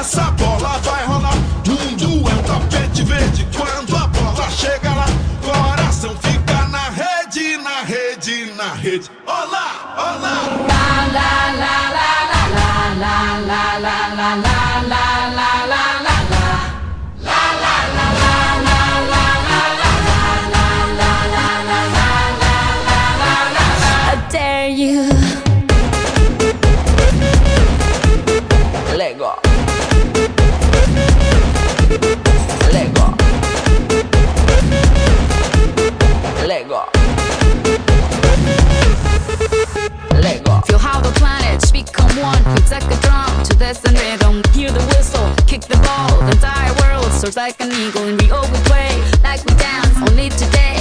essa bola vai rolar. Mundo é um tapete verde quando a bola chega lá. Coração fica na rede, na rede, na rede. Olá, olá. La la la la la la la la la la la la la la dare you Hear the whistle, kick the ball. The entire world soars like an eagle And we we play like we dance. Only today,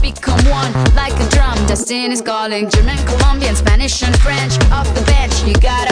become one Like a drum, destiny's calling German, Colombian, Spanish and French. Off the bench, you gotta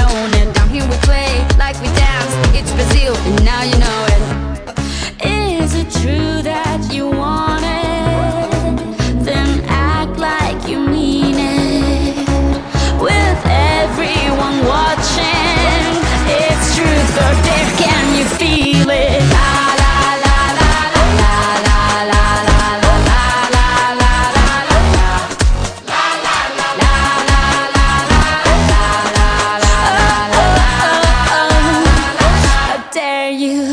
you.